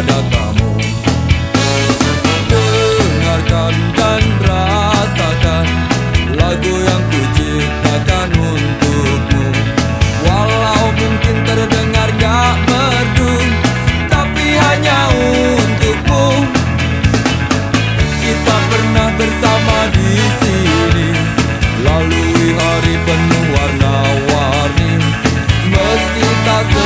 kepada kamu. Dengarkan dan rasakan Lagu yang kuciptakan untukmu. Walau mungkin terdengar gak merdu Tapi hanya untukmu. Kita pernah bersama di sini Lalui hari penuh warna-warni. Meski tak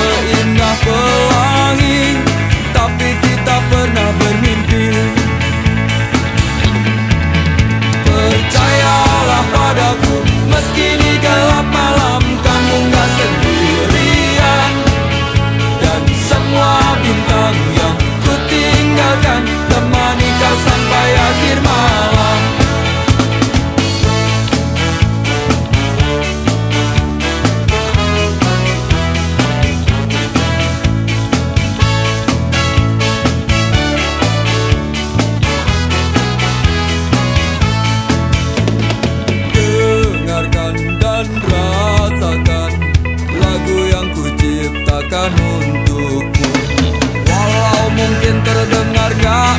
tinggalkan untukku? Walau mungkin terdengar gak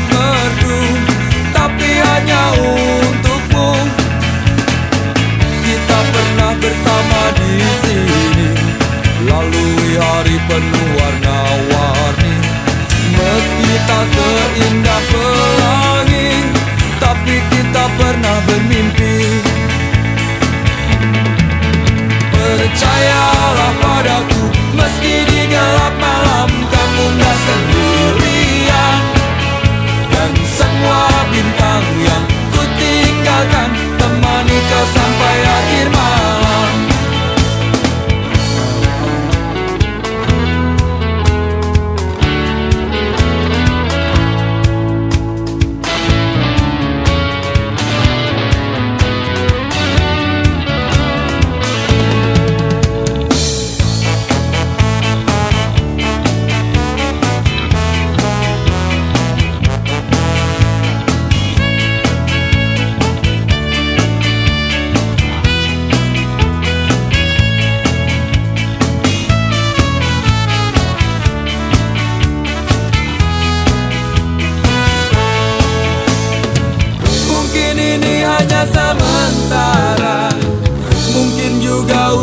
sementara Mungkin juga